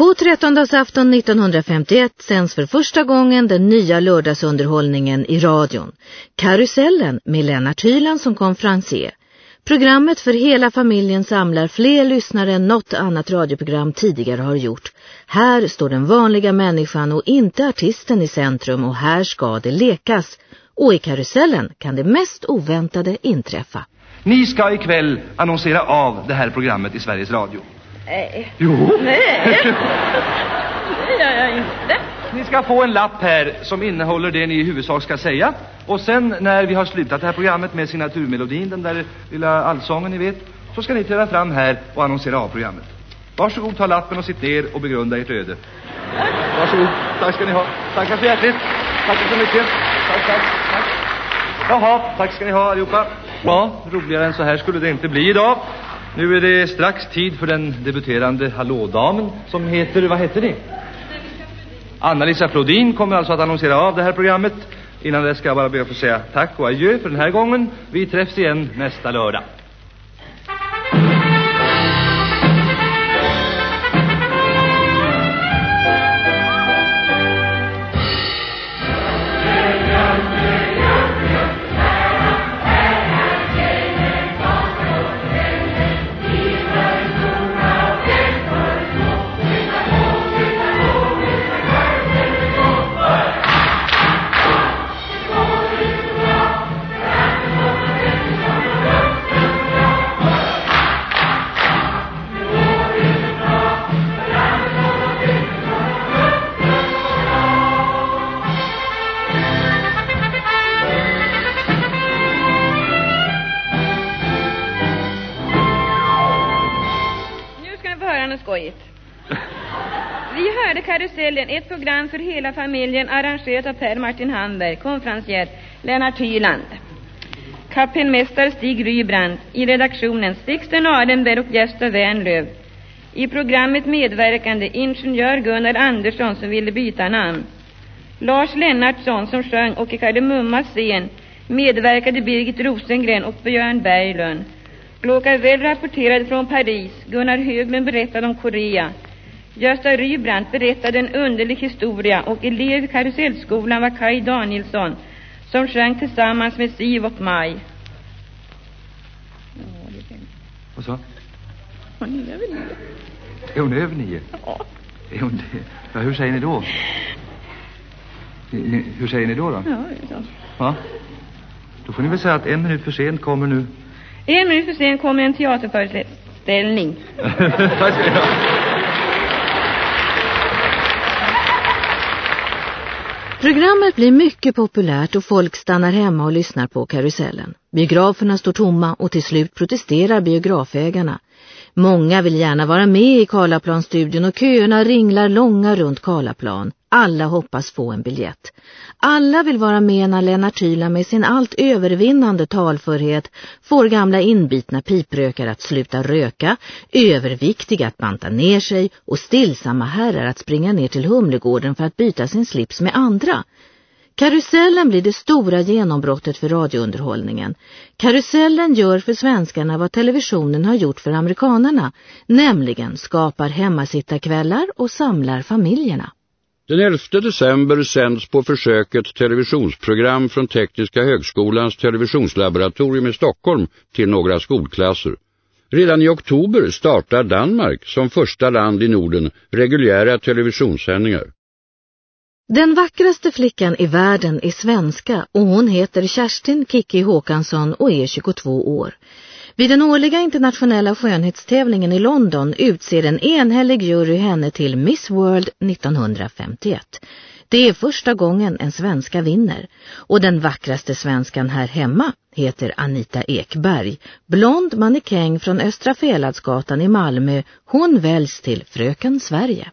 På trettondagsafton 1951 sänds för första gången den nya lördagsunderhållningen i radion. Karusellen med Lennart Hyland som konferencier. Programmet för hela familjen samlar fler lyssnare än något annat radioprogram tidigare har gjort. Här står den vanliga människan och inte artisten i centrum och här ska det lekas. Och i karusellen kan det mest oväntade inträffa. Ni ska ikväll annonsera av det här programmet i Sveriges Radio. Nej. Jo. Nej. Det gör jag inte. Ni ska få en lapp här som innehåller det ni i huvudsak ska säga. Och sen när vi har slutat det här programmet med signaturmelodin, den där lilla allsången ni vet, så ska ni träda fram här och annonsera av programmet. Varsågod, ta lappen och sitt ner och begrunda ert öde. Varsågod, tack ska ni ha. Tackar så hjärtligt. Tackar så mycket. Tack, tack, tack. Jaha, tack ska ni ha allihopa. Ja, roligare än så här skulle det inte bli idag. Nu är det strax tid för den debuterande hallådamen som heter, vad heter det? Anna-Lisa Flodin kommer alltså att annonsera av det här programmet. Innan det ska jag bara be att få säga tack och adjö för den här gången. Vi träffs igen nästa lördag. Ska skojigt. Vi hörde Karusellen, ett program för hela familjen arrangerat av Per Martin Hamberg, konferencier Lennart Hyland. Kapellmästare Stig Rybrand, i redaktionen Sixten Arenberg och Gösta Wernlöv. I programmet medverkande ingenjör Gunnar Andersson som ville byta namn. Lars Lennartsson som sjöng och i Kardemummas scen medverkade Birgit Rosengren och Björn Berglund. Glåka väl rapporterade från Paris, Gunnar Höglund berättade om Korea. Gösta Rybrandt berättade en underlig historia och elev i Karusellskolan var Kai Danielsson som sjöng tillsammans med Siv och Maj. Och så? Hon är väl Är hon över nio? Ja. Är hon det? Ja, hur säger ni då? Hur säger ni då då? Ja, så. Va? Då får ni väl säga att en minut för sent kommer nu. En minut för sen kommer en teaterföreställning. Tack ska. Programmet blir mycket populärt och folk stannar hemma och lyssnar på karusellen. Biograferna står tomma och till slut protesterar biografägarna. Många vill gärna vara med i Karlaplanstudion och köerna ringlar långa runt Karlaplan. Alla hoppas få en biljett. Alla vill vara med när Lennart Hyland med sin allt övervinnande talförhet får gamla inbitna piprökare att sluta röka, överviktiga att banta ner sig och stillsamma herrar att springa ner till Humlegården för att byta sin slips med andra. Karusellen blir det stora genombrottet för radiounderhållningen. Karusellen gör för svenskarna vad televisionen har gjort för amerikanerna, nämligen skapar hemmasittarkvällar och samlar familjerna. Den 11 december sänds på försök ett televisionsprogram från Tekniska högskolans televisionslaboratorium i Stockholm till några skolklasser. Redan i oktober startar Danmark som första land i Norden reguljära televisionssändningar. Den vackraste flickan i världen är svenska och hon heter Kerstin Kikki Håkansson och är 22 år. Vid den årliga internationella skönhetstävlingen i London utser en enhällig jury henne till Miss World 1951. Det är första gången en svenska vinner och den vackraste svenskan här hemma heter Anita Ekberg. Blond mannekäng från Östra Fäladsgatan i Malmö, hon väljs till Fröken Sverige.